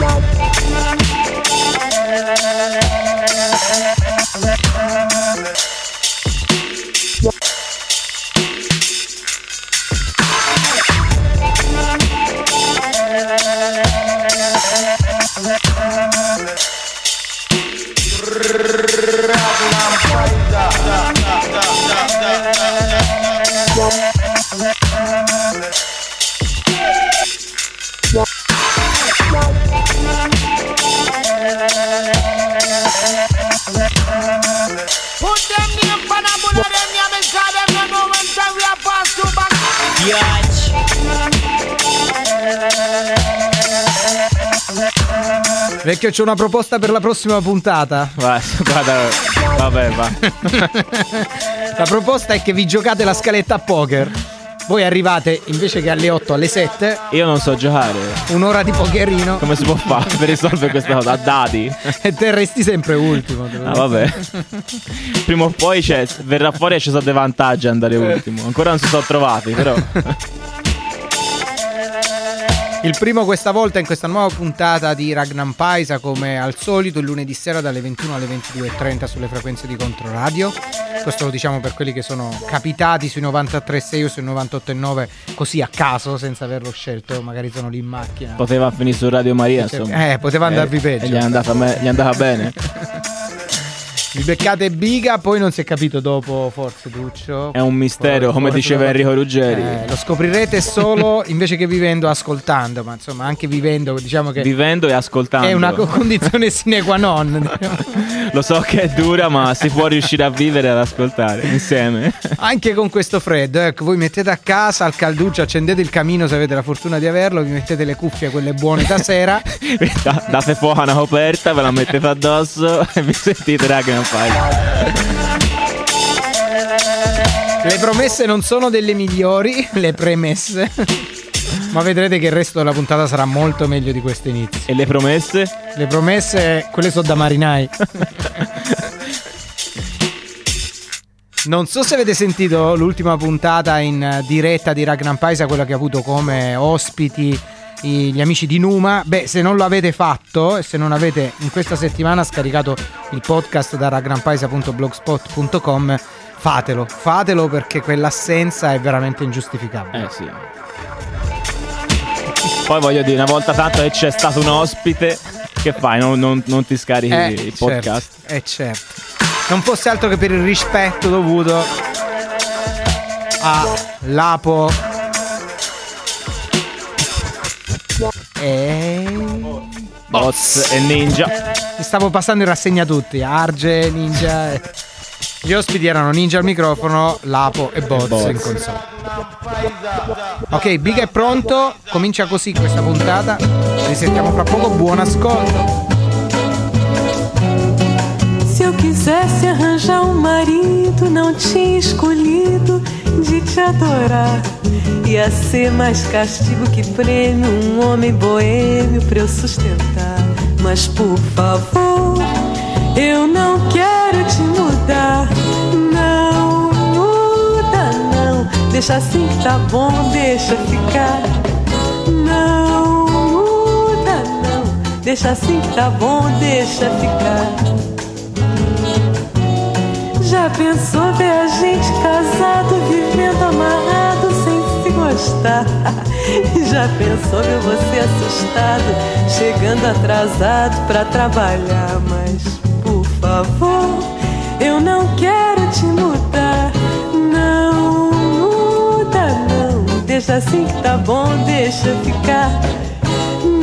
yeah. Vecchio, c'è una proposta per la prossima puntata. Va- Guarda, vabbè, va. La proposta è che vi giocate la scaletta a poker. Voi arrivate invece che alle 8 alle 7, Io non so giocare. un'ora di pokerino Come si può fare per risolvere questa cosa? A dati? e te resti sempre ultimo. Ah, vabbè. Prima o poi verrà fuori e ci sono dei vantaggi andare ultimo. Ancora non si sono trovati, però. Il primo questa volta in questa nuova puntata di Ragnar Paisa come al solito il lunedì sera dalle 21 alle 22.30 sulle frequenze di Controradio. Questo lo diciamo per quelli che sono capitati sui 93.6 o sui 98.9 così a caso senza averlo scelto, magari sono lì in macchina. Poteva finire su Radio Maria, insomma. Eh, poteva andarvi peggio. E gli è andata, me- gli è andata bene. Vi beccate Biga, poi non si è capito dopo forse Duccio. È un mistero, come Forse diceva lo- Enrico Ruggeri. Eh, lo scoprirete solo invece che vivendo ascoltando, ma insomma anche vivendo diciamo che Vivendo e ascoltando. è una co- condizione sine qua non. diciamo. Lo so che è dura, ma si può riuscire a vivere e ad ascoltare insieme. Anche con questo freddo, ecco, voi mettete a casa al calduccio, accendete il camino se avete la fortuna di averlo, vi mettete le cuffie, quelle buone da sera. Da- date fuoco a una coperta, ve la mettete addosso e vi sentite raga non fai. Le promesse non sono delle migliori, le premesse. Ma vedrete che il resto della puntata sarà molto meglio di questo inizio. E le promesse? Le promesse, quelle sono da marinai. Non so se avete sentito l'ultima puntata in diretta di Ragnar Paisa, quella che ha avuto come ospiti gli amici di Numa. Beh, se non lo avete fatto e se non avete in questa settimana scaricato il podcast da ragnarpaisa.blogspot.com, fatelo, fatelo perché quell'assenza è veramente ingiustificabile. Eh sì. Poi voglio dire, una volta tanto che c'è stato un ospite, che fai? Non, non- non ti scarichi Eh, il podcast? Certo, eh certo. Non fosse altro che per il rispetto dovuto a Lapo e Bots e Ninja. stavo passando in rassegna tutti, Arge, Ninja e... Gli ospiti erano Ninja al microfono, Lapo e Boz, Boz. in console. Ok, Big è pronto, comincia così questa puntata. Ci risentiamo fra poco, buon ascolto. Se eu quisesse arranjar um marido, não tinha escolhido de te adorar. Ia ser mais castigo que prêmio, um homem boêmio pra eu sustentar. Mas por favor, eu não quero te mudar. Não muda, não. Deixa assim que tá bom, deixa ficar. Não muda, não. Deixa assim que tá bom, deixa ficar. Já pensou ver a gente casado, vivendo amarrado sem se gostar? Já pensou ver você assustado, chegando atrasado pra trabalhar? Mas favor, eu não quero te mudar. Não muda, não. Deixa assim que tá bom, deixa ficar.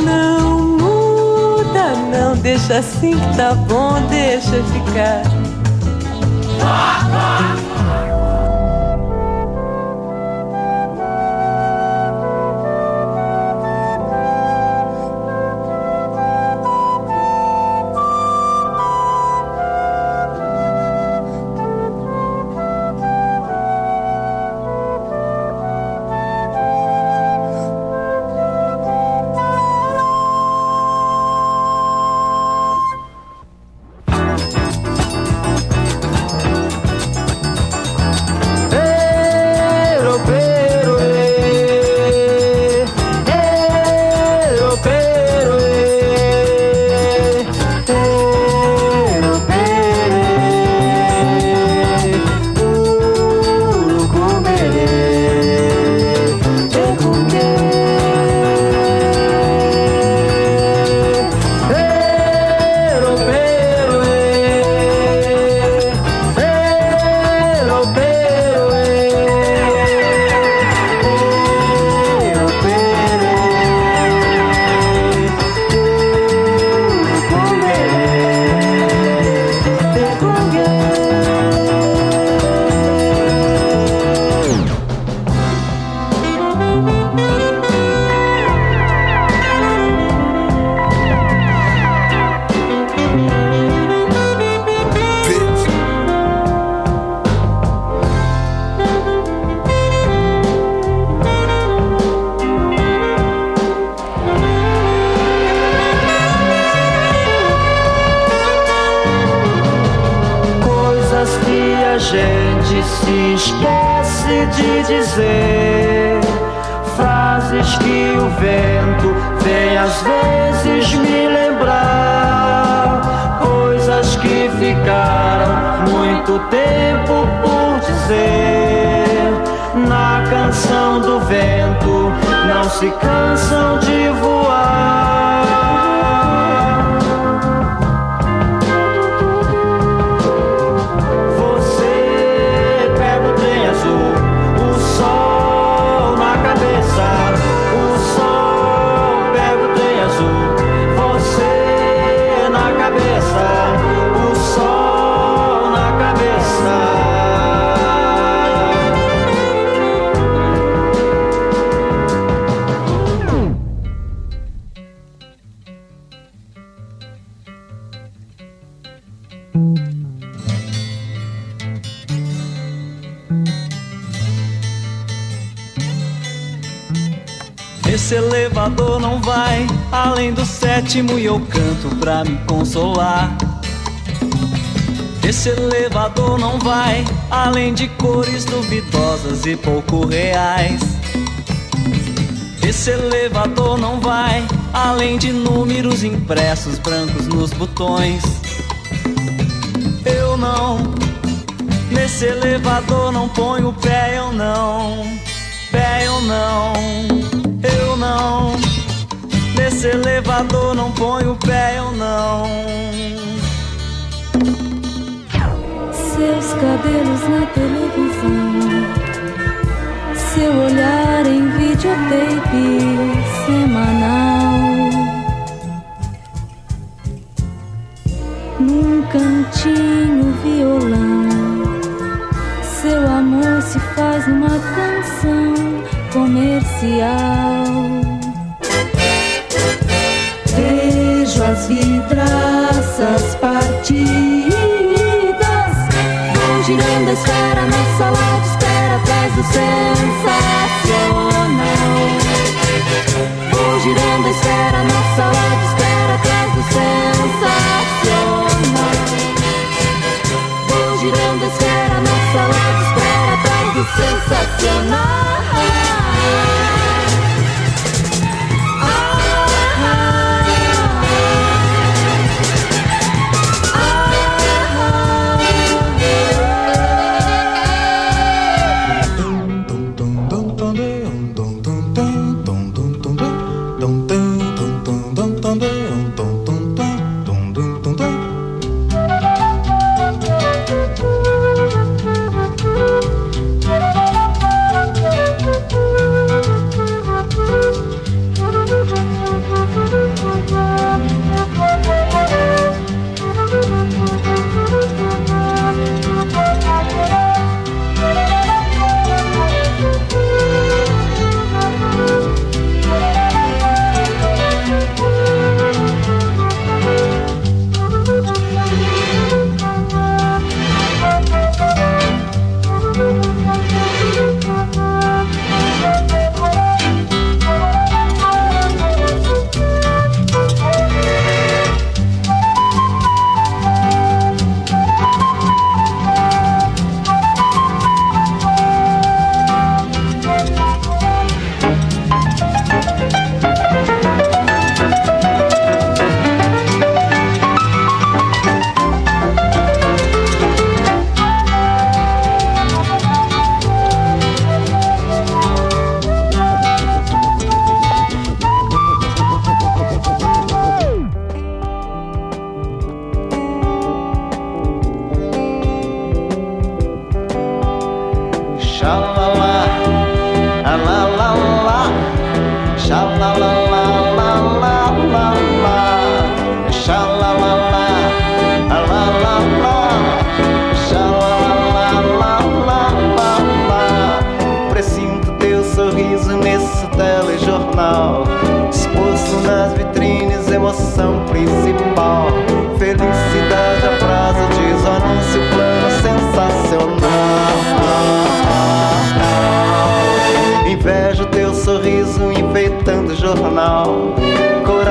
Não muda, não. Deixa assim que tá bom, deixa ficar. Impressos brancos nos botões. Eu não, nesse elevador não ponho o pé, eu não, pé, eu não, eu não, nesse elevador não ponho o pé, eu não. Seus cabelos na televisão, seu olhar em videotape semanal. Violão, seu amor se faz numa canção comercial. Vejo as vidraças partidas. Vão girando a na sala de espera Atrás do sensacional. Vou girando a na sala de espera espérame, solo te espera, todo es sensacional.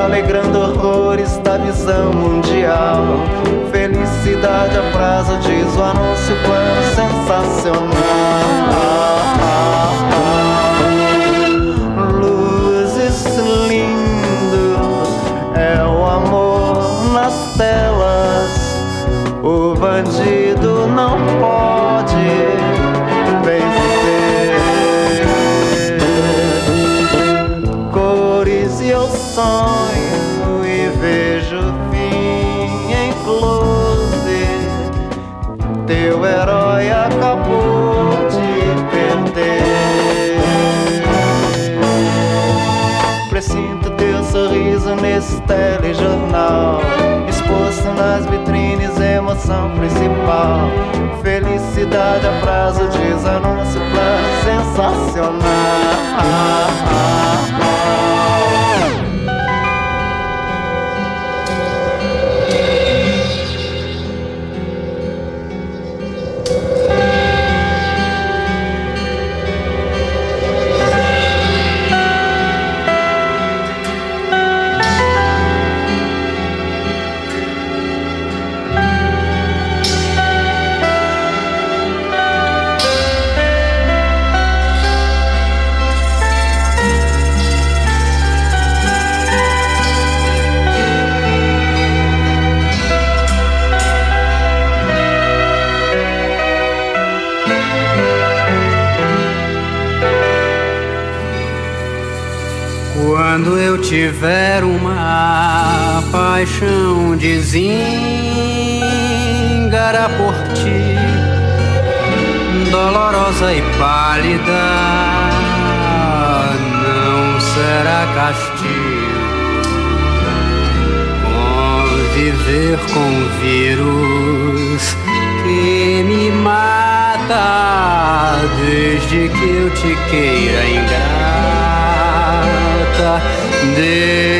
Alegrando horrores da visão mundial Felicidade a prazo, diz o anúncio, plano sensacional. Principal. Felicidade a prazo, diz anúncio, plano sensacional. Quando eu tiver uma paixão de zingara por ti, dolorosa e pálida, não será castigo. Conviver com vírus que me mata desde que eu te queira puerta de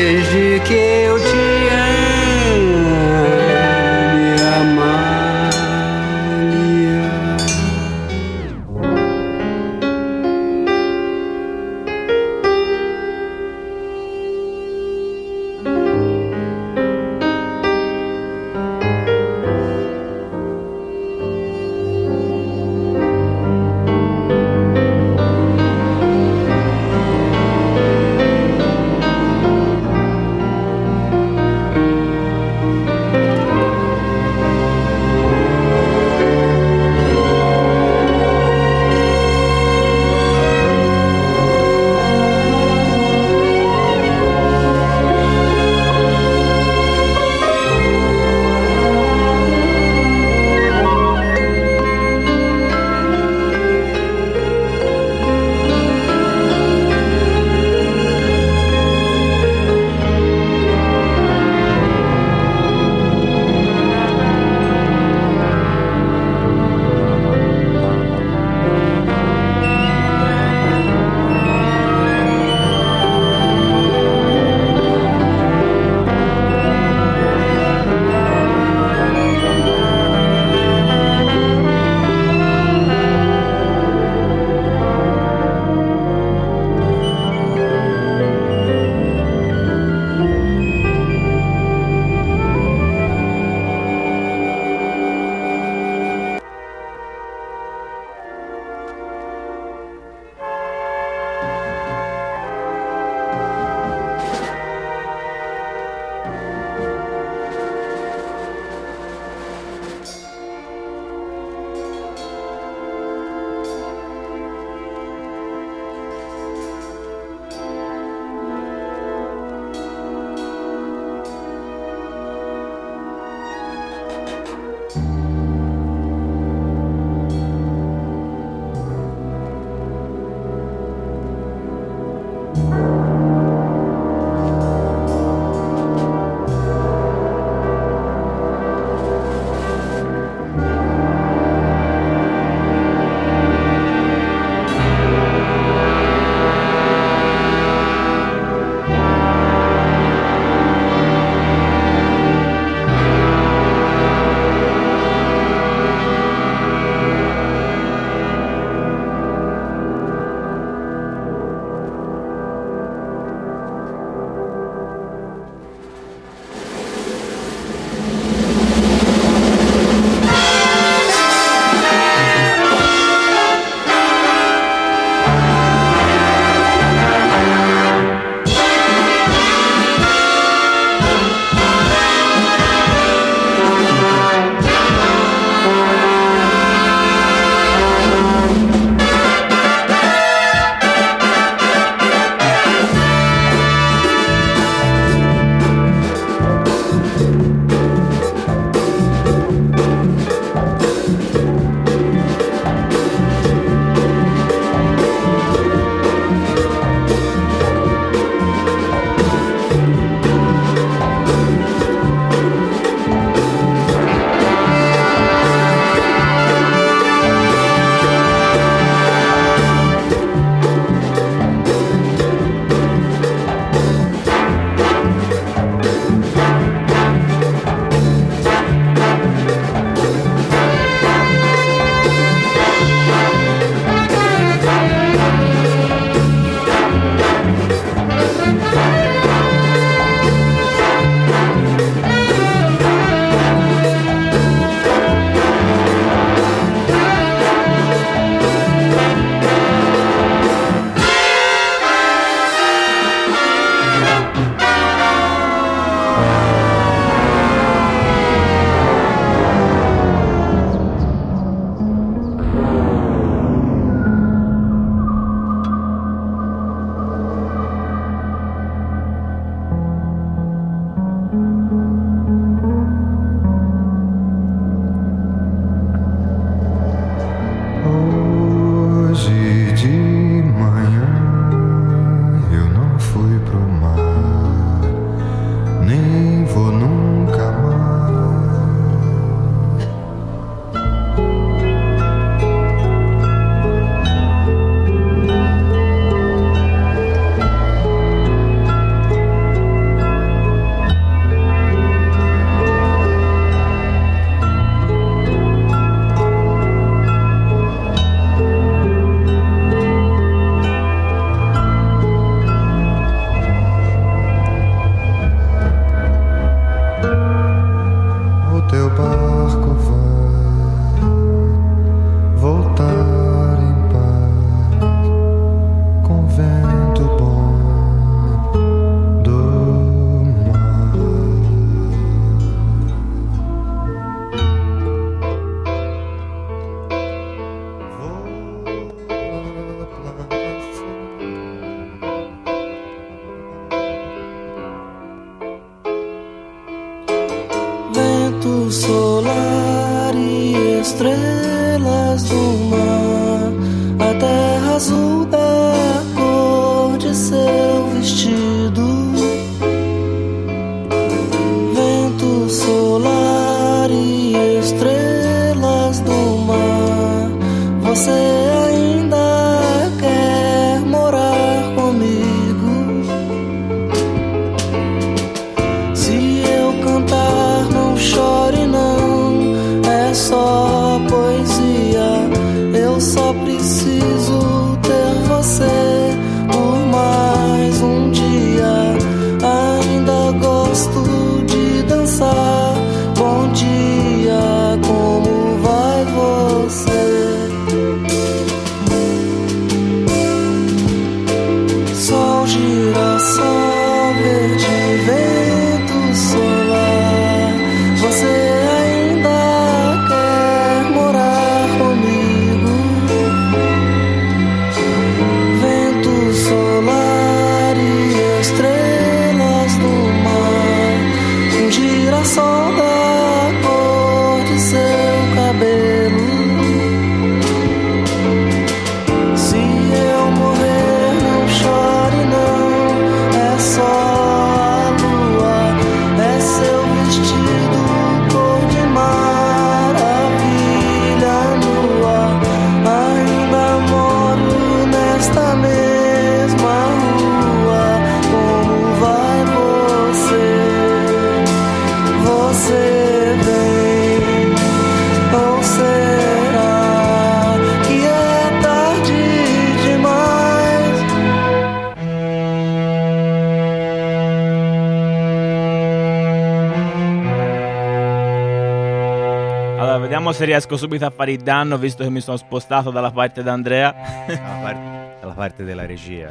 vediamo se riesco subito a fare il danno, visto che mi sono spostato dalla parte d'Andrea. Dalla parte, dalla parte della regia.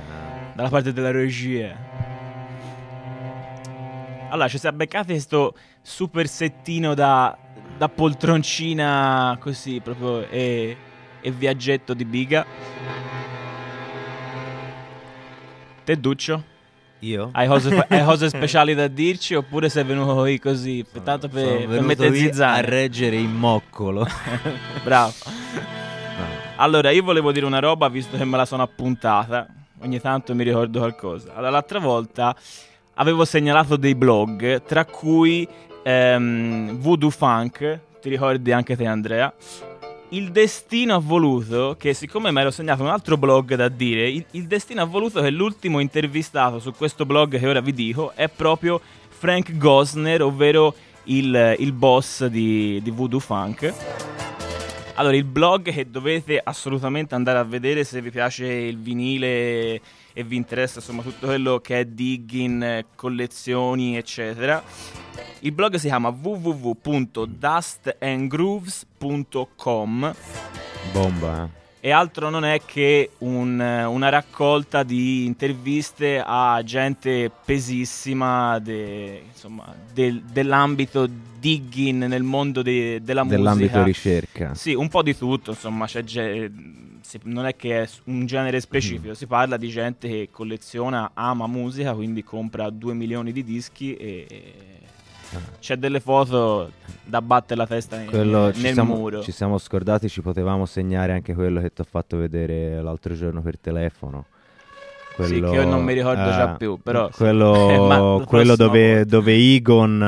dalla parte della regia. Allora, ci siamo beccati questo super settino da, da poltroncina così, proprio, e, e viaggetto di biga. Te Duccio? Io? Hai cose, hai cose speciali da dirci oppure sei venuto qui così, tanto per, Sono per qui a reggere il moccolo. Bravo. Allora, io volevo dire una roba visto che me la sono appuntata. Ogni tanto mi ricordo qualcosa. Allora, l'altra volta avevo segnalato dei blog, tra cui ehm, Voodoo Funk, ti ricordi anche te Andrea? Il destino ha voluto che, siccome mi ero segnato un altro blog da dire, il, il destino ha voluto che l'ultimo intervistato su questo blog che ora vi dico è proprio Frank Gosner, ovvero il, il boss di, di Voodoo Funk. Allora, il blog che dovete assolutamente andare a vedere se vi piace il vinile e vi interessa insomma tutto quello che è digging, collezioni, eccetera. Il blog si chiama www.dustandgrooves.com Bomba, eh. e altro non è che un- una raccolta di interviste a gente pesissima de- insomma, del- dell'ambito digging nel mondo de- della Dell'ambito musica. ricerca. Sì, un po' di tutto, insomma, c'è ge- non è che è un genere specifico, si parla di gente che colleziona, ama musica, quindi compra 2 milioni di dischi e c'è delle foto da battere la testa nel, Quello ci nel siamo, muro. ci siamo scordati, ci potevamo segnare anche quello che ti ho fatto vedere l'altro giorno per telefono. Sì, che io non mi ricordo già più, però- Quello, Eh, quello dove, dove Egon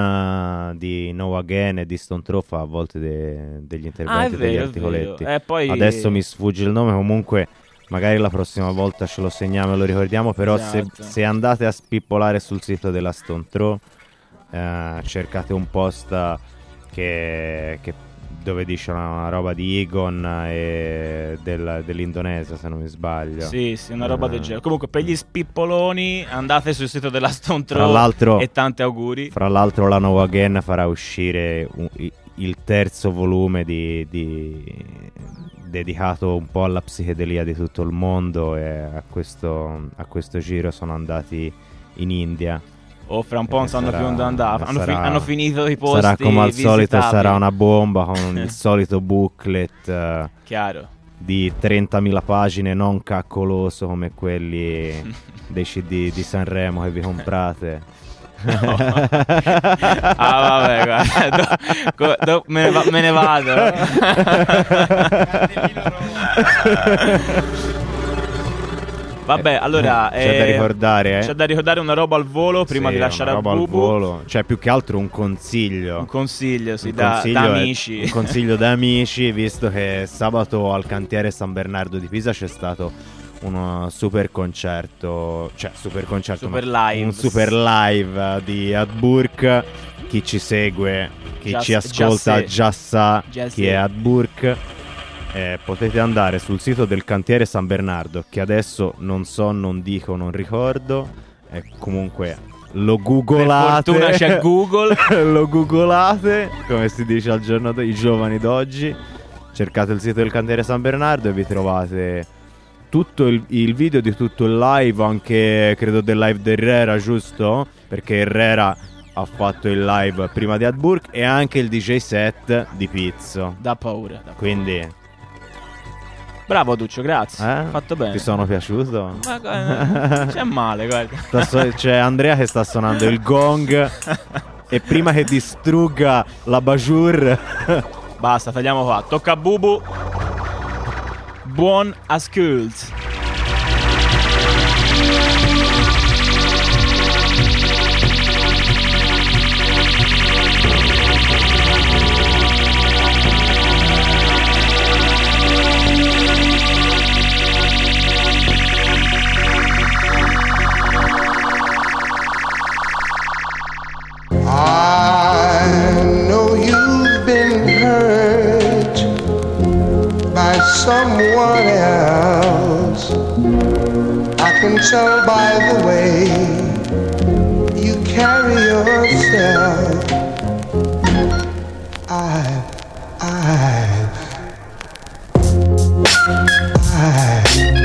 eh, di No Again e di Stone Throw fa a volte de- degli interventi, Ah, degli vero, è articoletti. Eh, poi- Adesso mi sfugge il nome, comunque magari la prossima volta ce lo segniamo e lo ricordiamo, però se, Esatto. se andate a spippolare sul sito della Stone Throw eh, cercate un post che, che- dove dice una, roba di Egon e del- dell'Indonesia se non mi sbaglio. Sì, sì, una roba Eh, del genere. Comunque, per gli spippoloni, andate sul sito della Stone Throw e tanti auguri. Fra l'altro la No Again farà uscire un- il terzo volume di, di- dedicato un po' alla psichedelia di tutto il mondo e a questo, a questo giro sono andati in India. O fra un po' non Eh, sanno sarà- più dove andare. Hanno, fi- sarà- hanno finito i posti. Sarà come al solito, sarà una bomba con il solito booklet eh, Chiaro. di 30.000 pagine non caccoloso come quelli dei CD di Sanremo che vi comprate. ah, vabbè, guarda. do- do- me, ne va- me ne vado. Vabbè, allora C'è da eh, ricordare, eh. C'è da ricordare una roba al volo prima Sì, di lasciare una roba al volo. Cioè, più che altro un consiglio. Un consiglio, sì, Un da, consiglio da è- amici. un consiglio da amici, visto che sabato al cantiere San Bernardo di Pisa c'è stato un super concerto, cioè super concerto, Super live. un super live di Adburk. Chi ci segue, chi Già- ci ascolta già sa chi è Adburk. Eh, potete andare sul sito del cantiere San Bernardo, che adesso non so, non dico, non ricordo. E comunque lo googolate. fortuna c'è Google. lo googolate, come si dice al giorno d'oggi, i giovani d'oggi. Cercate il sito del cantiere San Bernardo e vi trovate tutto il, il video di tutto il live, anche credo del live di Herrera, giusto? Perché Herrera ha fatto il live prima di Adburg e anche il DJ set di Pizzo. Da paura. da paura. Quindi, Bravo Duccio, grazie. eh? Fatto bene. Ti sono piaciuto? Ma guarda, c'è male, guarda. So- c'è Andrea che sta suonando il gong e prima che distrugga la Bajur Basta, tagliamo qua. Tocca a Bubu. Buon ascult. Someone else. I can tell by the way you carry yourself. I, I, I,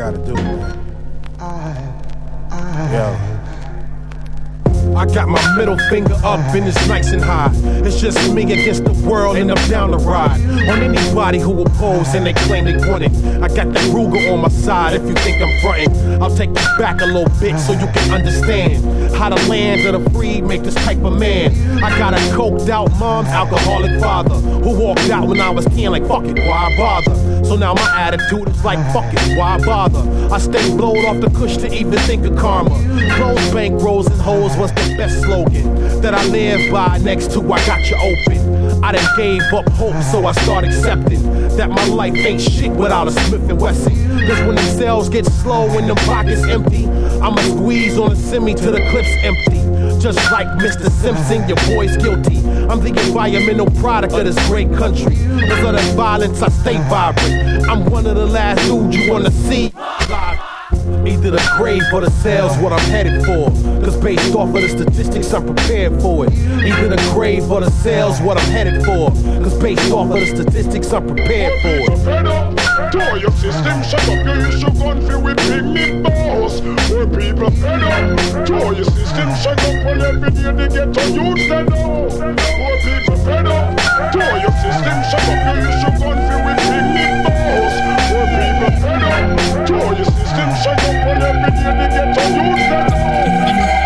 gotta do what I gotta man. I, I, Yo. I got my middle finger up and it's nice and high. It's just me against the world and I'm down to ride. On anybody who oppose and they claim they want it. I got that Ruger on my side if you think I'm frontin'. I'll take you back a little bit so you can understand how the land of the free make this type of man. I got a coked out mom, alcoholic father who walked out when I was 10 like fuck it, why bother? So now my attitude is like fuck it, why bother? I stay blowed off the cush to even think of karma. Close bank rolls and hoes was the best slogan that I live by. Next to I got you open. I done gave up hope, so I start accepting that my life ain't shit without a Smith and Wesson. Cause when the cells get slow and the pockets empty, I'ma squeeze on a semi till the clip's empty. Just like Mr. Simpson, your boy's guilty. I'm the environmental product of this great country. Cause of the violence, I stay vibrant. I'm one of the last dudes you wanna see. Either the grave or the sales, what I'm headed for. Cause based off of the statistics, I'm prepared for it. Either the grave or the sales, what I'm headed for. Cause based off of the statistics, I'm prepared for it. Door your system, shut up you your issue gun for we big me boss. Poor people fed up. Door your system, shut up while every day they get to use the door. Poor people fed up. Door your system, shut up your issue gun for we big me boss. Poor people fed up. Door your system, shut up while every day they get to use the door.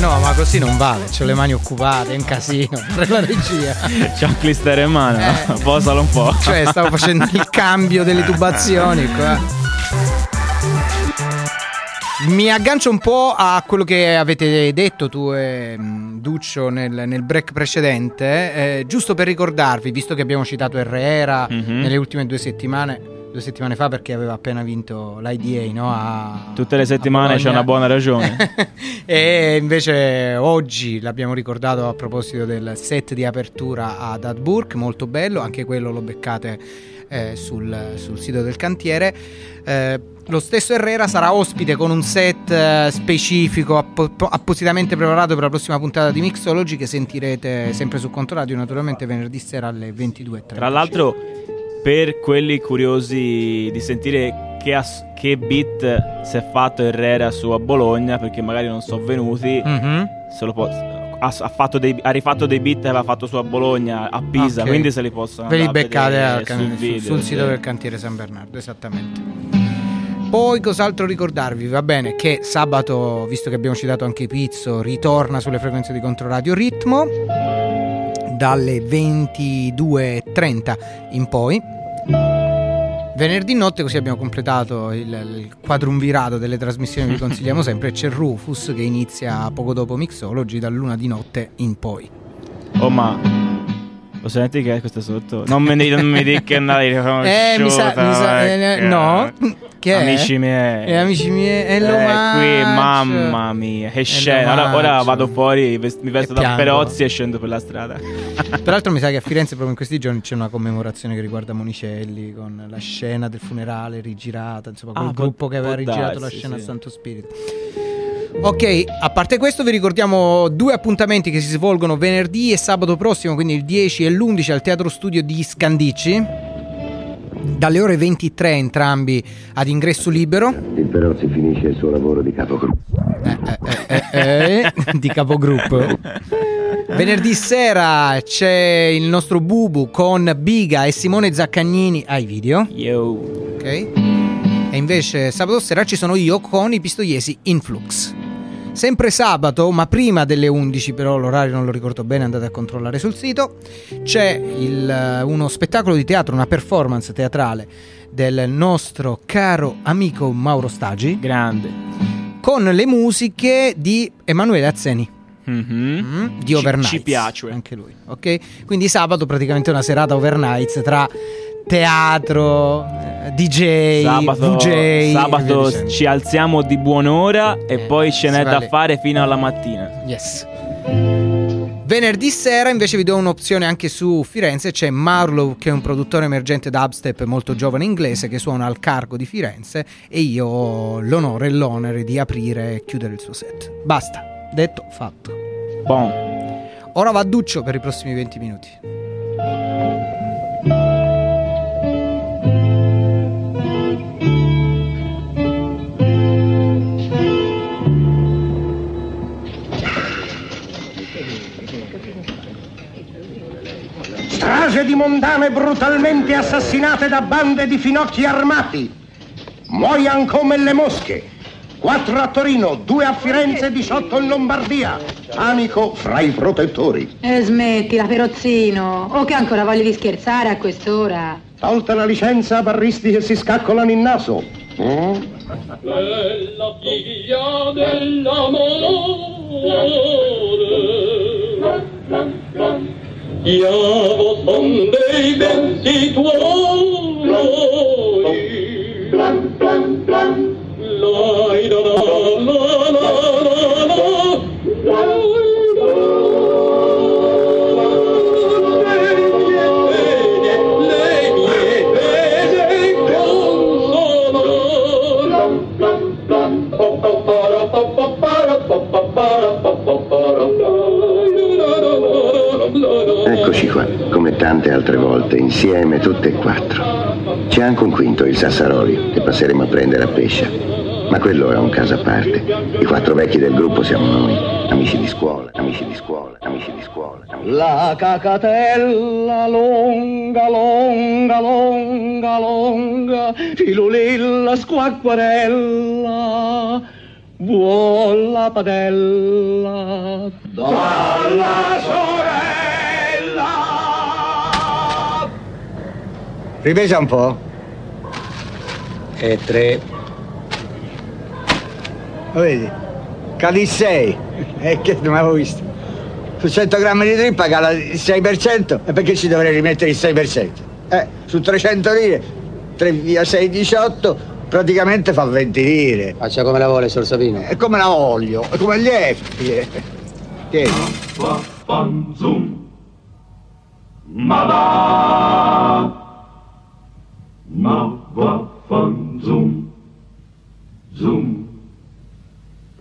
No, ma così non vale, ho le mani occupate, è un casino, per la regia. C'è un clister in mano, Eh. posalo un po'. Cioè, stavo facendo il cambio delle tubazioni qua. Mi aggancio un po' a quello che avete detto tu e mm, Duccio nel, nel break precedente, eh, giusto per ricordarvi, visto che abbiamo citato Herrera Mhm. nelle ultime due settimane, due settimane fa perché aveva appena vinto l'IDA, no? A, Tutte le settimane c'è una buona ragione. e invece oggi l'abbiamo ricordato a proposito del set di apertura ad Adburg, molto bello, anche quello lo beccate eh, sul, sul sito del cantiere. Eh, lo stesso Herrera sarà ospite con un set eh, specifico appo- appositamente preparato per la prossima puntata di Mixology che sentirete sempre su Conto Radio naturalmente venerdì sera alle 22.30. Tra l'altro, per quelli curiosi di sentire che, as- che beat si è fatto Herrera su a Bologna, perché magari non sono venuti, Mhm. se lo può- ha, ha dei- ha rifatto dei beat che aveva fatto su a Bologna, a Pisa, Ok. quindi se li possono Ve li beccate al can- sul, sul, video, sul sito del cantiere San Bernardo, esattamente. Poi cos'altro ricordarvi? Va bene che sabato, visto che abbiamo citato anche Pizzo, ritorna sulle frequenze di Controradio Ritmo dalle 22.30 in poi. Venerdì notte così abbiamo completato il, il quadrumvirato delle trasmissioni che vi consigliamo sempre. C'è Rufus che inizia poco dopo Mixology dall'una di notte in poi. Oh, ma lo sentire che è questa sotto? Non mi, dica che andare Eh, mi sa, mi sa eh, no. Che è? Amici miei. Eh, amici miei, è Eh, qui, mamma mia, che scena. Ora, ora vado fuori, vest- mi vesto E da piango. Perozzi e scendo per la strada. Peraltro mi sa che a Firenze proprio in questi giorni c'è una commemorazione che riguarda Monicelli con la scena del funerale rigirata, insomma, quel Ah, può- gruppo che aveva rigirato la darsi, scena a sì. Santo Spirito. Ok, a parte questo vi ricordiamo due appuntamenti che si svolgono venerdì e sabato prossimo, quindi il 10 e l'11 al Teatro Studio di Scandicci. Dalle ore 23 entrambi ad ingresso libero. Il Perozzi finisce il suo lavoro di capogruppo. eh, di capogruppo. Venerdì sera c'è il nostro Bubu con Biga e Simone Zaccagnini ai video. Ok. E invece sabato sera ci sono io con i pistoiesi Influx. Sempre sabato, ma prima delle 11, però l'orario non lo ricordo bene, andate a controllare sul sito. C'è il, eh, uno spettacolo di teatro, una performance teatrale del nostro caro amico Mauro Stagi. Grande. Con le musiche di Emanuele Azzeni. Mhm. di Ci- Overnights. ci piace. Anche lui, ok? Quindi sabato praticamente una serata Overnights tra teatro, eh, DJ, Sabato, VJ. sabato ci alziamo di buon'ora e poi ce n'è va da fare fino alla mattina. Yes. Venerdì sera invece vi do un'opzione anche su Firenze, c'è Marlow che è un produttore emergente dubstep molto giovane inglese che suona al cargo di Firenze e io ho l'onore e l'onere di aprire e chiudere il suo set. Basta, detto, fatto. Bon. Ora va a Duccio per i prossimi 20 minuti. Strage di mondane brutalmente assassinate da bande di finocchi armati. Muoian come le mosche. Quattro a Torino, due a Firenze e 18 in Lombardia. Amico fra i protettori. E smettila, Perozzino. O che ancora voglia di scherzare a quest'ora? Tolta la licenza a barristi che si scaccolano il naso. Mm? Bella figlia dell'amore やを飛んでいべんしとろいライララララララパパパラパパパラパパパラパパパラパ Eccoci qua, come tante altre volte, insieme tutte e quattro. C'è anche un quinto, il Sassaroli, che passeremo a prendere a pescia. Ma quello è un caso a parte. I quattro vecchi del gruppo siamo noi, amici di scuola, amici di scuola, amici di scuola. amici- La cacatella longa, longa, longa, longa, filulilla squacquarella, vuol la padella dalla sorella. Ripesa un po'. E tre. Lo vedi? Cadissei. E che non avevo visto. Su 100 grammi di trippa cala il 6%. E perché ci dovrei rimettere il 6%? Eh, su 300 lire, 3 via 6, 18, praticamente fa 20 lire. Faccia come la vuole, Sor Sabino. E come la voglio, e come gli effi. eh. Tieni. Ma va Ma va fan zoom Zoom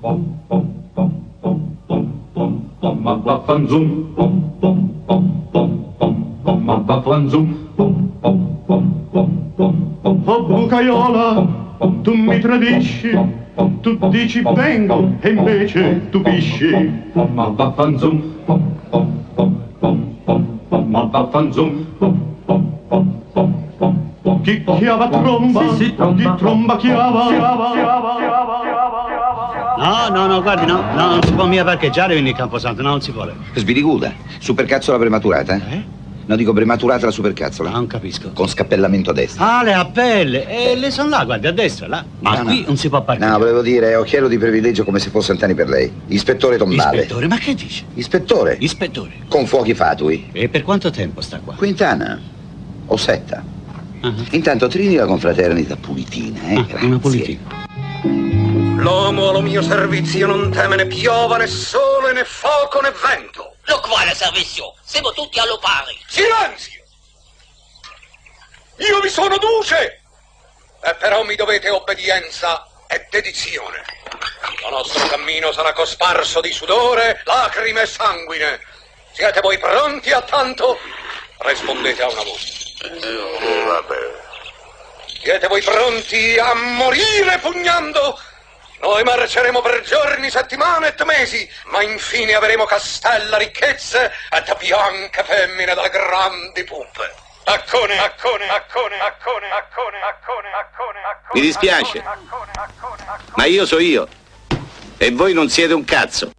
Pom pom pom pom pom pom pom Ma va fan zoom Pom pom pom pom pom pom Ma va fan zoom Pom pom pom pom pom pom Oh bucaiola, tu mi tradisci, tu dici vengo e invece tu pisci. Ma va fan zoom Pom pom pom pom pom pom Ma va fan zoom Pom pom pom pom pom pom Chi chiava tromba, di tromba chiava. No, no, no, guardi, no, no, non si può mica parcheggiare quindi in Camposanto, no, non si vuole. Sbiriguda, supercazzola prematurata? Eh? No, dico prematurata la supercazzola. Non capisco. Con scappellamento a destra. Ah, le appelle. E le sono là, guardi, a destra, là. Ma No, qui no. non si può partire. No, volevo dire, occhiello di privilegio come se fosse Antani per lei. Ispettore Tombale. Ispettore, ma che dice? Ispettore. Ispettore. Con fuochi fatui. E per quanto tempo sta qua? Quintana. O setta. Intanto trini la confraternita pulitina, eh? Ah, una pulitina. L'uomo allo mio servizio non teme né piova né sole né fuoco né vento. Lo quale servizio? Siamo tutti allo pari. Silenzio! Io vi sono duce! E però mi dovete obbedienza e dedizione. Lo nostro cammino sarà cosparso di sudore, lacrime e sanguine. Siete voi pronti a tanto? Rispondete a una voce. Siete voi pronti a morire pugnando? Noi marceremo per giorni, settimane e mesi, ma infine avremo castella, ricchezze e bianche femmine dalle grandi puppe. Accone, accone, accone, accone, accone, accone, accone, accone. Mi dispiace, ma io so io. E voi non siete un cazzo.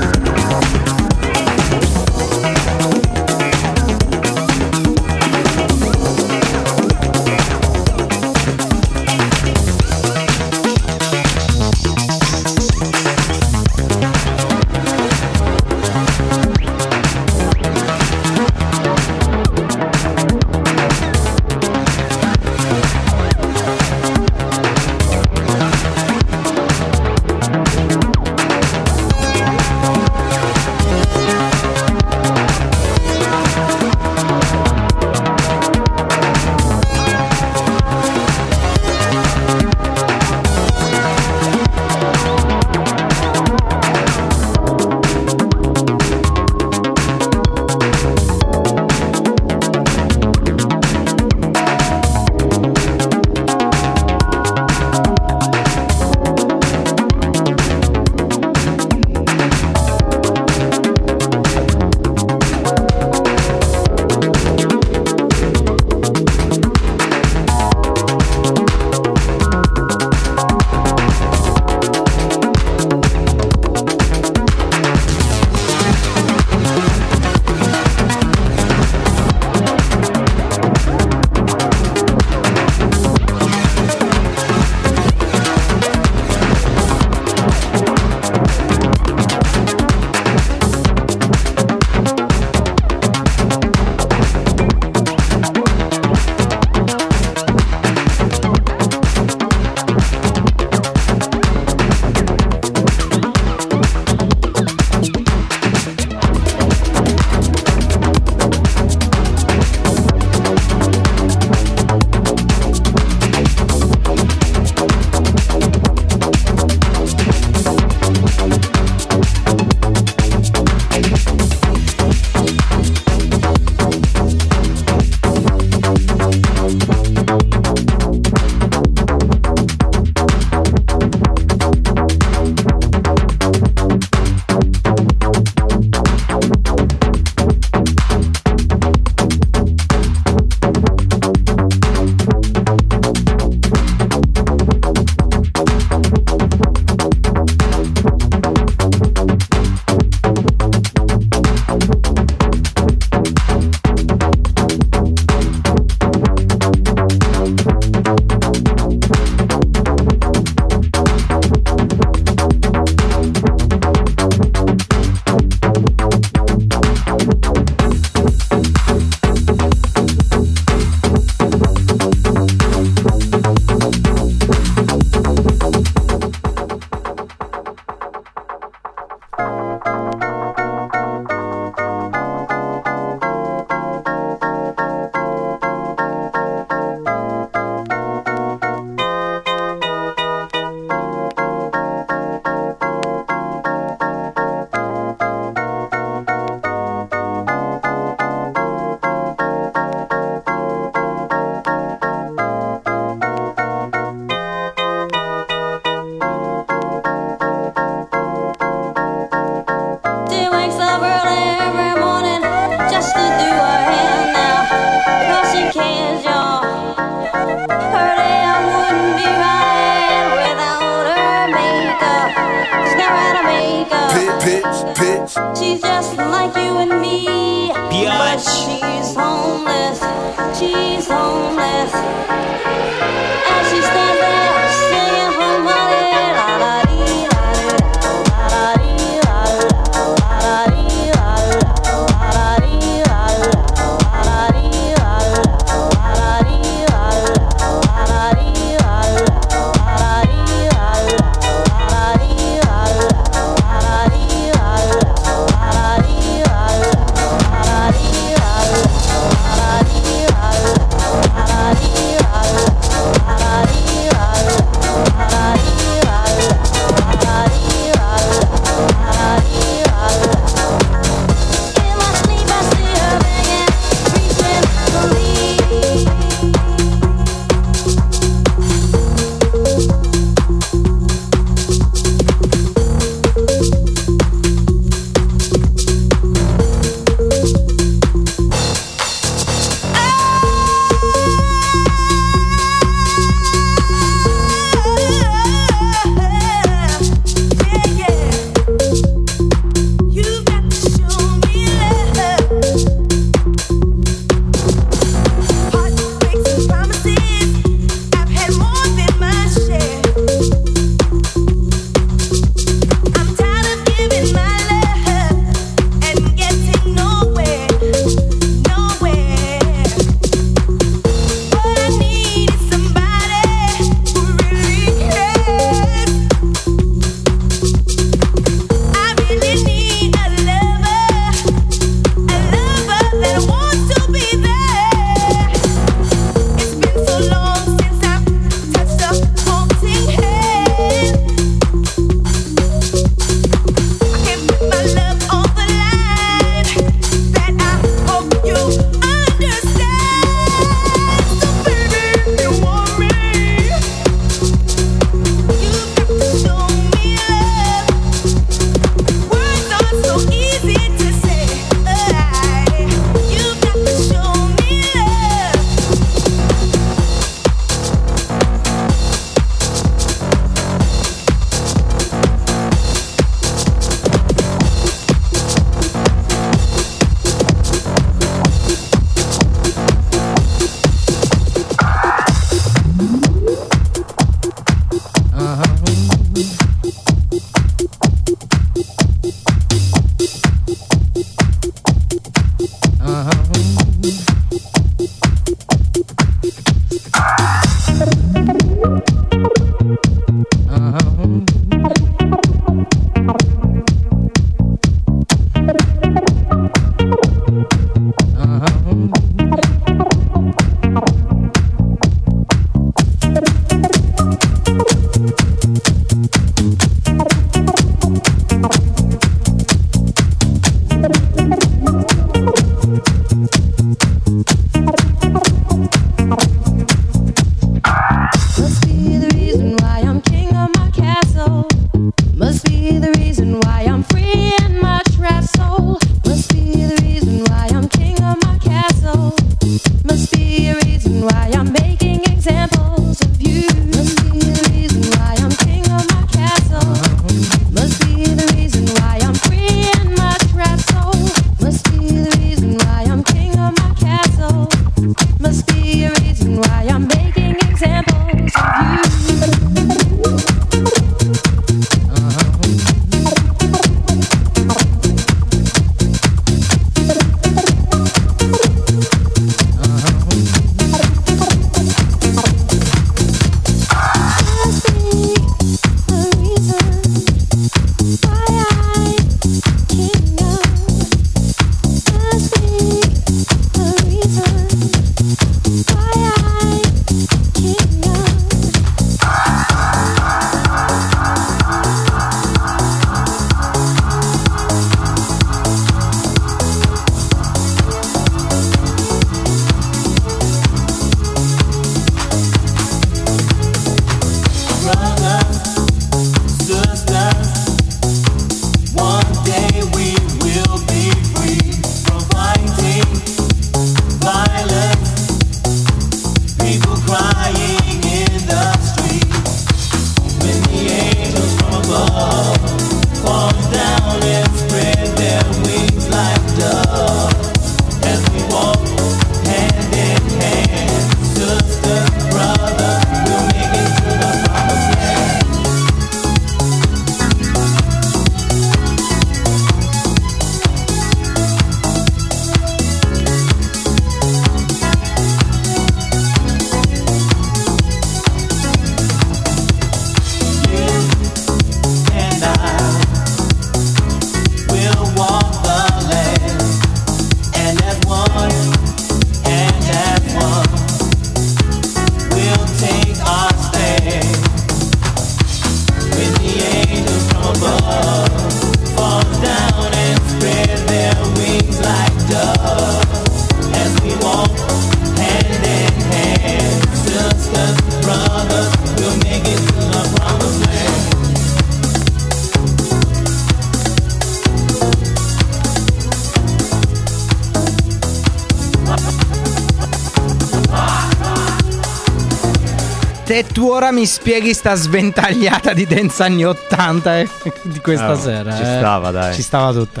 Ora mi spieghi sta sventagliata di dance anni 80 eh, di questa Ah, sera. ci eh. stava, dai. Ci stava tutta.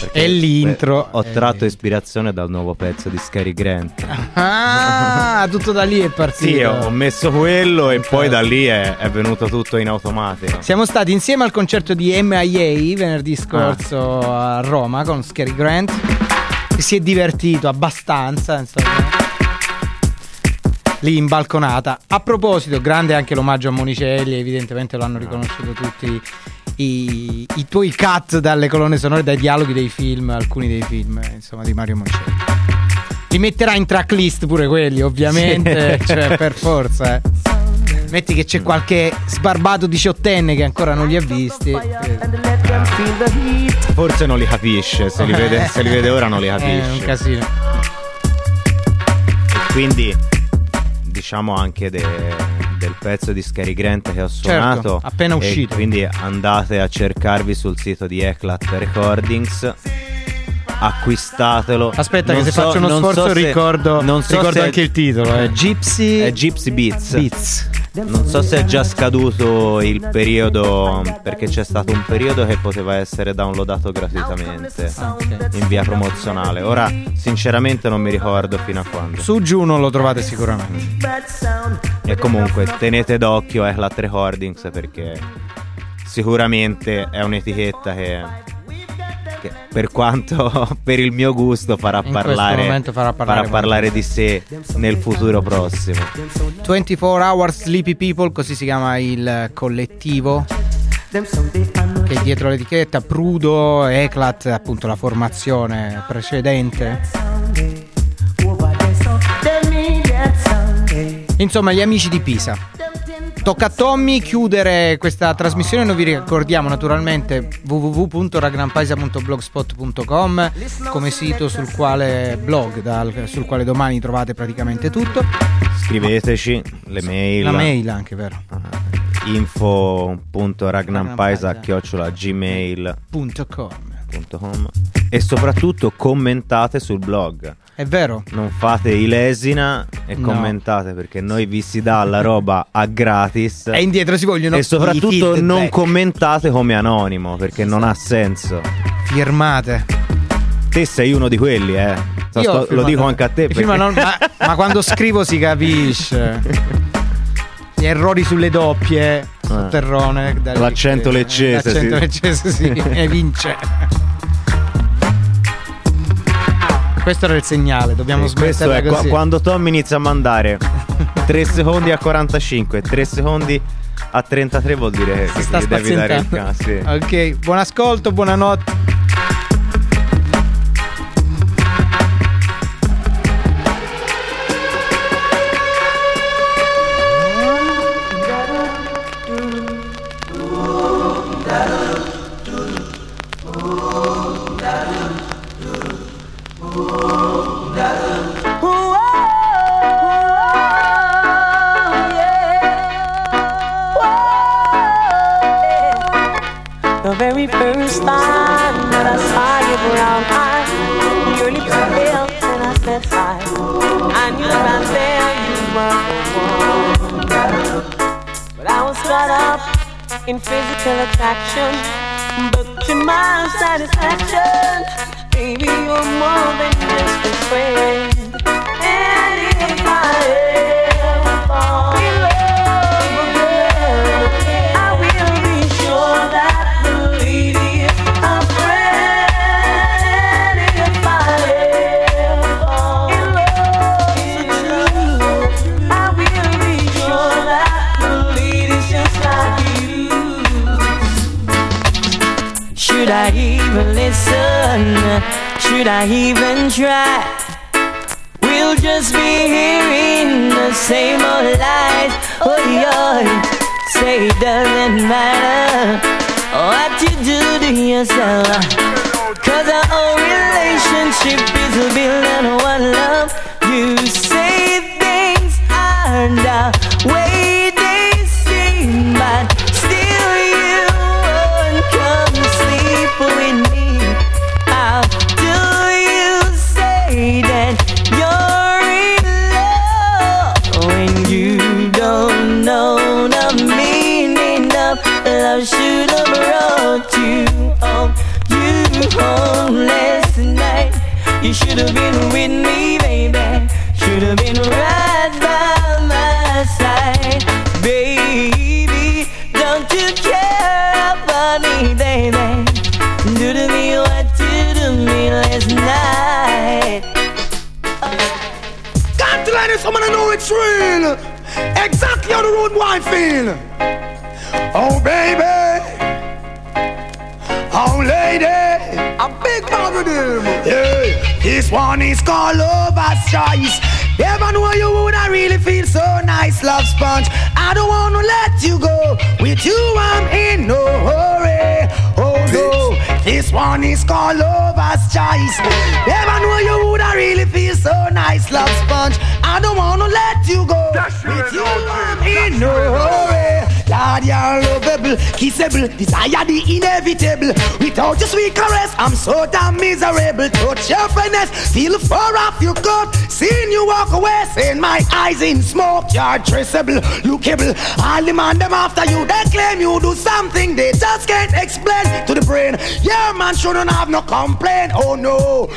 Perché, E l'intro. beh, Ho tratto ispirazione dal nuovo pezzo di Scary Grant. Ah, tutto da lì è partito. Sì, ho messo quello e poi da lì è, è venuto tutto in automatico. Siamo stati insieme al concerto di MIA venerdì scorso a Roma con Scary Grant. Si è divertito abbastanza, insomma. Lì in balconata. A proposito, grande anche l'omaggio a Monicelli, evidentemente lo hanno riconosciuto tutti i, i tuoi cut dalle colonne sonore, dai dialoghi dei film, alcuni dei film, eh, insomma, di Mario Monicelli. Li metterà in tracklist pure quelli, ovviamente, cioè per forza, eh. Metti che c'è qualche sbarbato diciottenne che ancora non li ha visti. eh, Forse non li capisce, se li vede, se li vede ora non li È un capisce. casino. E quindi diciamo anche de- del pezzo di Scary Grant che ho suonato. Certo, appena uscito. quindi andate a cercarvi sul sito di Eclat Recordings. Acquistatelo. Aspetta, Non che se so- faccio uno sforzo so se- ricordo, non so ricordo anche il titolo. È Gypsy, È Gypsy Beats. Beats. Non so se è già scaduto il periodo, perché c'è stato un periodo che poteva essere downloadato gratuitamente in via promozionale. Ora, sinceramente, non mi ricordo fino a quando. Su giù non lo trovate sicuramente. E comunque, tenete d'occhio Eclat Recordings perché sicuramente è un'etichetta che, che per quanto per il mio gusto farà In questo parlare, farà parlare parlare di sé nel futuro prossimo. 24 Hour Sleepy People, così si chiama il collettivo che dietro l'etichetta. Prudo, Eclat, appunto la formazione precedente. Insomma, gli amici di Pisa. Tocca a Tommy chiudere questa trasmissione. Noi vi ricordiamo naturalmente www.ragnampaisa.blogspot.com come sito sul quale blog, dal- sul quale domani trovate praticamente tutto. Scriveteci le mail. La mail anche, vero? info.ragnampaisa.gmail.com e soprattutto commentate sul blog. È vero. Non fate i lesina e No. commentate perché noi vi si dà la roba a gratis. E indietro si vogliono E soprattutto non commentate come anonimo perché non ha senso. Firmate. Te sei uno di quelli, eh. Sto- lo dico anche a te. Perché- non- ma, ma quando scrivo si capisce. Gli errori sulle doppie, sotterrone. lì L'accento leccese, L'accento sì. leccese, sì, e vince. Questo era il segnale, dobbiamo Sì, questo smetterla è qua- così. quando Tom inizia a mandare 3 secondi a 45, 3 secondi a 33 vuol dire che si sta gli devi dare il cazzo. sì. Ok, buon ascolto, buonanotte. Should I even try? We'll just be hearing the same old lies. Oh, yeah. Say it doesn't matter what you do to yourself. Cause our whole relationship is built on one love. You say things are way You should have been with me, baby. Should have been right by my side, baby. Don't you care about me, baby? Do to me what do me last night. To let this woman know it's real. Exactly how the road boy feel. One is called Lover's Choice. Never know you would I really feel so nice, love sponge. I don't wanna let you go. With you, I'm in no hurry. Oh no, this one is called Lover's Choice. Never know you would I really feel so nice, love sponge. I don't wanna let you go. With you, I'm in no hurry. You're lovable, kissable, desire the inevitable. Without your sweet caress, I'm so damn miserable. Touch your finesse, feel far off your coat. Seeing you walk away, seeing my eyes in smoke. You're traceable, lookable. All the them after you, they claim you do something they just can't explain to the brain. Yeah, man shouldn't have no complaint. Oh no.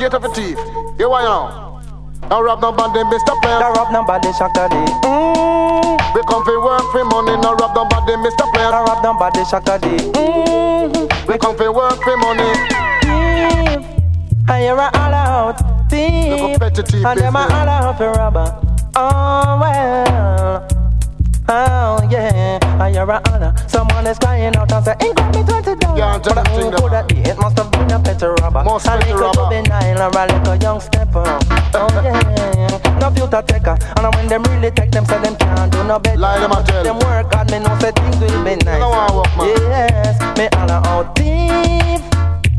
The I don't care for thief. Here I am. Don't rob nobody, Mr. Player. Don't rob nobody, Shakadi. Mm. We come for work for money, no rob nobody, Mr. Player. Don't rob nobody, Shakadi. Mm. We come for work for money. And you're a all out thief. And them a all out for robber. Oh well. Oh yeah. And you're a honor. Someone is crying out and say, Ain't got me twenty dollars. But who could that be? Oh, it must have been a petty robber. Most a little robber. juvenile or a little young stepper. Oh yeah. No filter taker. And when them really take them, say them can't do no better. Lie them a tell. Them work hard, me know say things will be nice. Yes. Me all out thief.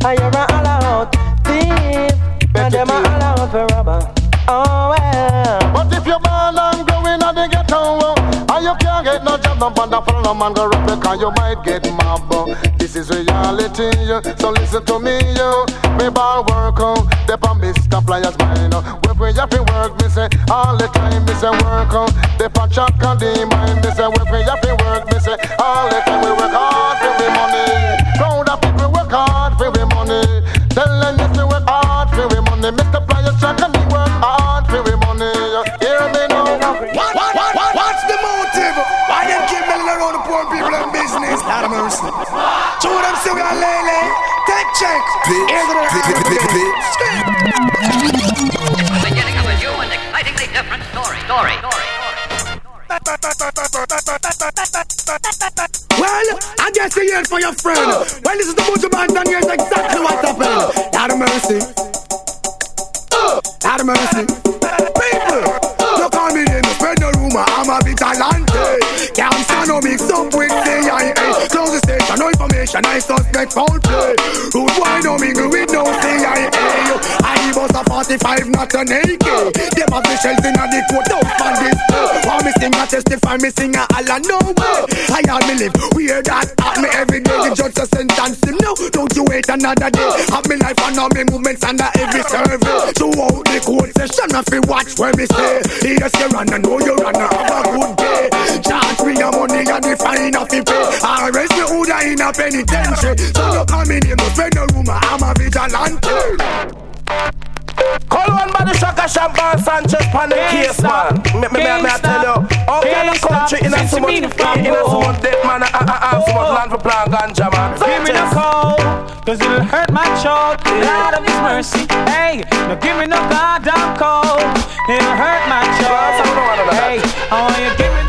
And you're a all out thief. And them all out for robber. Oh well. But if you're born and growing at the ghetto, uh, and you can't get no job, no bother for no man go rough you might get mobbed. This is reality, so listen to me, yo. Me bar work out, the on Mr. Flyers. Where we have to work, me say all the time, me say work out. The on Chuck and the mine, me say we have to work, me say all the time we work hard for we money. Crowd of people work hard for we money. Tell them yes we work hard for we money. Mr. Flyers Chuck and me work hard lele. Take check. Here's the Beginning of a new and excitingly different story. Story. Well, I guess you hear it for your friend. Well, this is the Buju Band, and here's exactly what happened. Lord of mercy. Lord of mercy. People, don't call me name, spread the rumor, I'm a vigilante. Can't stand no mix up with the no information, I suspect foul play. Rude boy, no mingle with no CIA. I bust a 45, not an AK. Them have the shells in the coat, don't find this. While me sing, I testify, me sing a all I know. I all me live, we hear that at me every day. The judge a sentence him, no, don't you wait another day. Have me life and all me movements under every survey. Throughout the court session, if you watch where me stay. Yes, you run, I know you run, I have a good day. Charge me your money and the fine of the pay. In a penitentiary. So you come in here, no spend no rumor, I'm a vigilante. Call one by the Shaka Champagne Sanchez pan the case, man. Me, me, me, me, I tell you. How can a country in a so much, in a so much dead man, and uh, uh, so much land for plant ganja, man? Give me the call, cause it'll hurt my choke. Out of His mercy, hey, no give me no goddamn call. It'll hurt my choke. Hey, I want you give me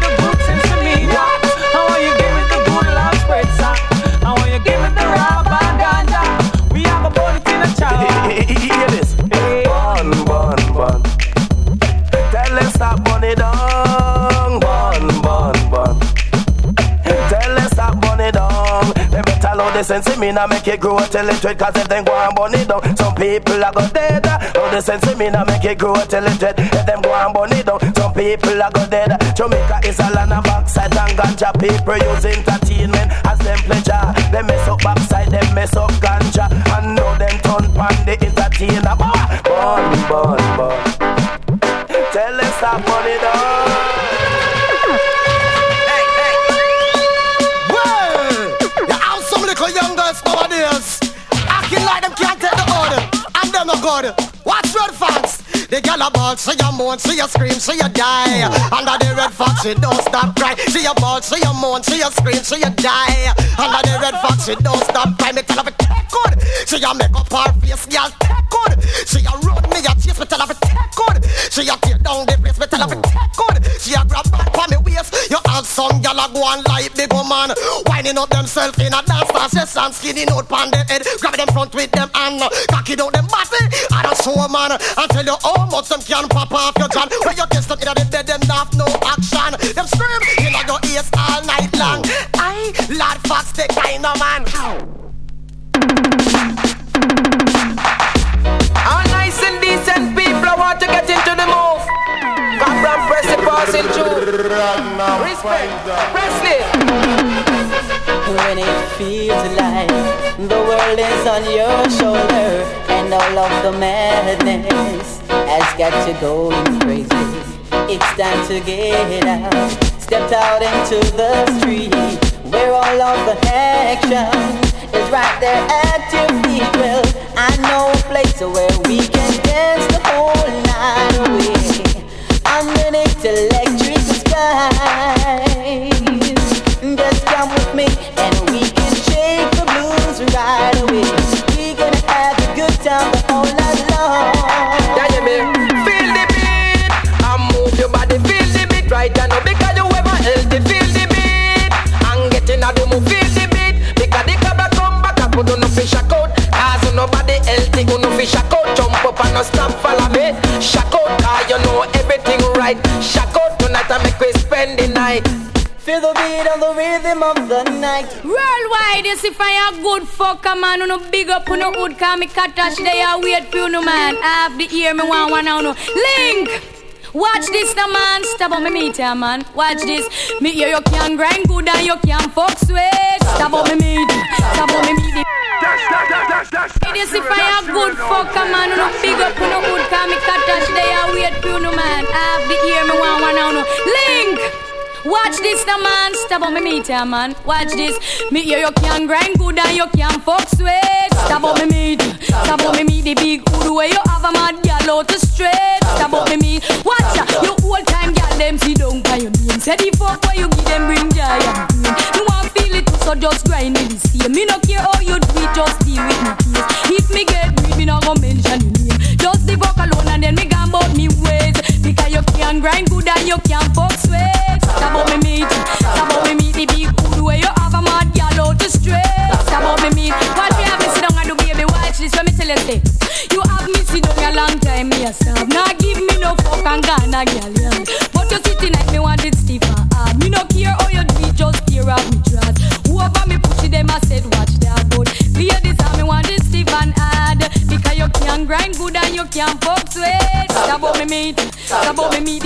sense in me now make it grow till it wet Cause if them go and burn it down Some people are go dead Load the sense in me now make it grow till it wet If them go and burn it down Some people are go dead uh. Jamaica is a land of backside and ganja People use entertainment as them pleasure. They mess up backside, them mess up ganja And now them turn pan the entertainer. Bun, bun, bun Tell them stop money down A ball, see you moan, see you scream, see you die. Under the red fox, she don't stop cry. See you ball, see you moan, see you scream, see you die. Under the red fox, she don't stop cry. Me tell her good. See you make up her face, girl, good. See you run me, you chase me, tell her take good. See you tear down the place, me tell her take good. See you grab back from me waist. You have some gal a go on like big woman, winding up themselves in a dance session, skinny note pan the head, grab them front with them and cock it out them body. I don't show man, and tell you how much them can pop off your john. When you kiss them in the bed, them have no action. Them scream, you know your ears all night long. I, Lord Fox, the kind of man. Nice and decent people I want to get into the move. Come from press the passing through. Respect, Presley. When it feels like the world is on your shoulder and all of the madness has got you going crazy. It's time to get out. Stepped out into the street where all of the action is right there at your feet. Well, I know a place where we can dance the whole night away underneath electric skies. Just come with me and we can shake the blues right away. We gonna have a good time whole night long. Yeah, you me feel the beat and move your body, feel the beat right now because you ever healthy, feel the beat and getting out the move, feel the beat because the cabra come back up, put on a fish nobody healthy, go no fish a coat, jump up and no stop, follow me, shack out, cause you know everything right, shack out tonight and make we spend the night. Feel the beat of the rhythm of the night. Worldwide, you see, fire good fucker, man. You know, big up, you know, good, call me Katash. They are wait for you, no, man. Half the ear, me want one now, no. Link! Watch this now, man. Stop on me meet ya, man. Watch this. Me hear you can grind good and you can fuck sweet. Stop on me meet. Stop on me meet. It is if I a good fucker, man. You know, big up, you know, good, call me Katash. They are for you, no, man. Half the ear, me want one now, no. Link! Watch this now, man. Stop on me meet ya, man. Watch this. Me hear you can grind good and you can fuck sweet. Stop on me meet. Stop on me meet the big hood where you have a mad gal out the straight. Stop on me meet. Watch ya. You old time gal them see down by your name. Say the fuck where you give them bring joy and pain. Me want feel it so just grind me the same. Me no care how you do it, just deal with me case. If me get weed, me no go mention your name. Just the fuck alone and then me gone about me ways. Because you can grind good and you can fuck sweet. About me meet, stop about me meet the big hood where you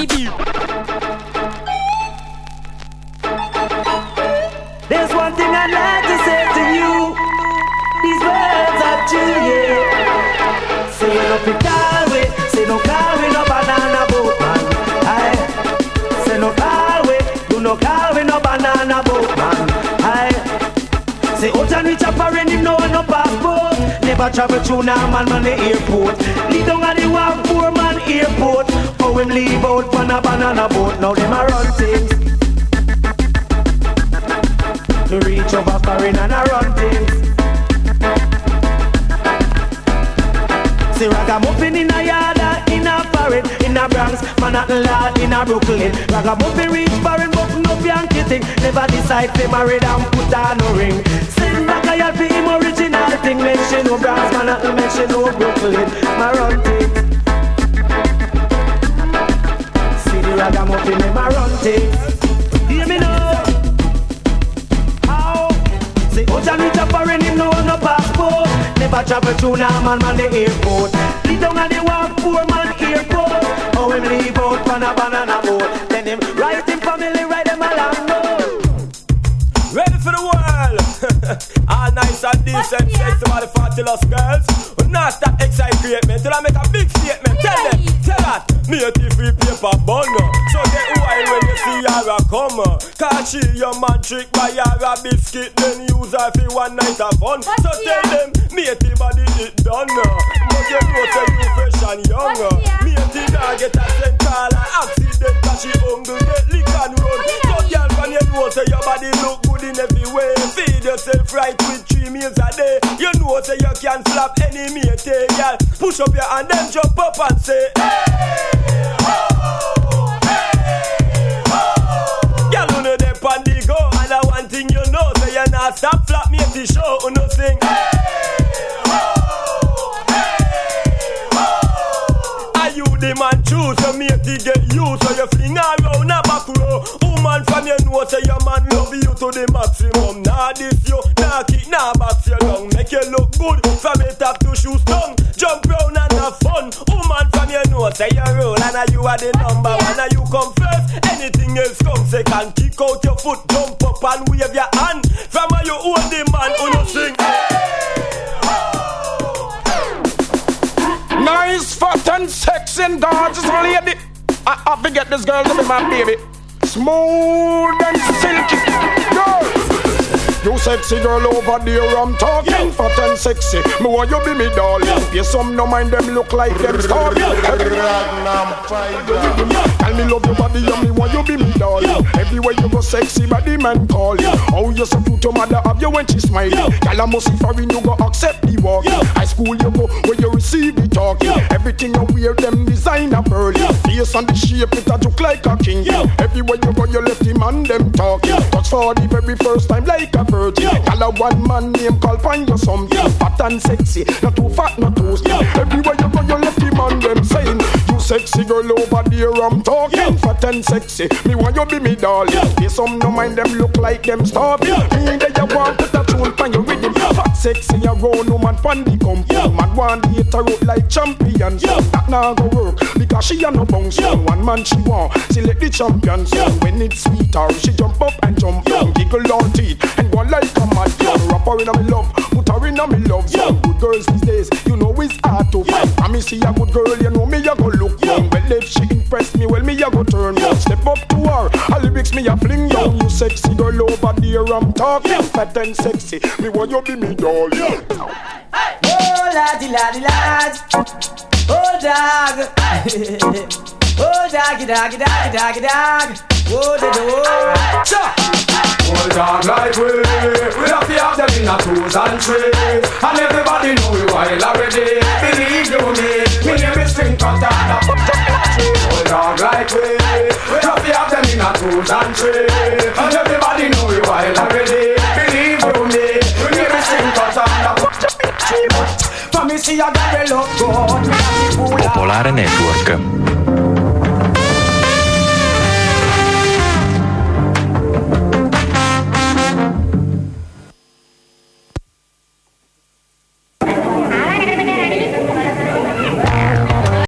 the. There's one thing I'd like to say to you. These words are to you. Say no Galway, say no Galway, no banana boat man. Aye. Say no Galway, do no Galway, no banana boat man. Aye. Say and reach up and him no no passport. Never travel through Norman man the airport. How him leave out on a banana boat. Now them a run things. To reach over foreign and a run things. See ragamuffin in a yard in a foreign In a Bronx, Manhattan Lord, in a Brooklyn Ragamuffin reach foreign but no Yankee thing Never decide to marry and put on no ring Send back a yard for him original thing Mention no Bronx, Manhattan, mention no Brooklyn My run thing ragamuffin in my run thing Hear me now How? Say, oh, Johnny Japper him no no passport Never travel through Norman man the airport Lead down at the one poor man airport How him leave out on a banana boat Then him write him family, ride him along road Ready for the world? All nice and decent, sexy body fabulous girls. But not that excitement till I make a big statement. Tell them, Native we paper bun. So her a come. Cause she your man trick by her a biscuit. Then use her for one night of fun. So tell them, a body it done. But you know say you fresh and young. Me a dog get a central accident. Cause she hungry get lick and run. So girl when you know say your body look good in every way. Feed yourself right with three meals a day. You know say you can slap any mate, eh, girl. Push up your hand and jump up and say, hey, oh, I stop flop me the show or nothing. Are you the man choose to make to get you so you fling around a back row. Woman from your know say your man love you to the maximum. Nah this you, nah kick, nah box you down. Make you look good from your top to shoes down. Jump round and have fun. Woman from your know say you roll and now you are the number one. Now you come first, anything else come second. Kick out your foot, jump up and wave your hand. From where you hold the man, who you sing. Nice, fat and sexy and gorgeous lady. I, I forget this girl to be my baby. Smooth and silky. Girl. You sexy girl over there, I'm talking fat and sexy. Me want you be me darling. Yeah, some no mind them look like them starving. Tell me love your body and me want you be me darling. Everywhere you go, sexy body man call you. Oh, you so your mother have you when she smile. Girl, I must see foreign, you go accept the walk. High school you go where you receive the talk. Everything you wear, them designer pearl. Face and the shape, it a look like a king. Everywhere you go, you let him and them talk. Touch for the very first time like a virgin. Girl, a one man name call find you something. Fat and sexy, not too fat, not too slim. Everywhere you go, you let him and them saying, You sexy girl over there, I'm talking. Fat and sexy, me want you be me darling. Yeah. some no mind them look like them starving. Me that you want put a tune pan your rhythm. Fat sexy, you round woman pan the compound. Man want the hit out like champions. That now go work because she a no bounce. One man she want, select the champions. When it's sweet her, she jump up and jump down, giggle on teeth and go like a mad girl. Wrap her in a me love, put her in a me love. Some good girls these days, you know it's hard to find. I me see a good girl, you know me a go look young. Well if she impress me, well me a go turn round. Step up to her, her lyrics me a fling down. You sexy girl over there, I'm talking fat and sexy. Me want you be me doll. Oh laddie laddie lad Oh dog. Oh doggy doggy doggy doggy dog. Oh the door. Old dog like we, we have to have them in a twos and threes. And everybody know we wild already. Believe you me, me name is String Cutter Old dog like we. Just the have them in a two and three. And everybody know you wild already. Believe you me, you need to sing cut on the Popolare Network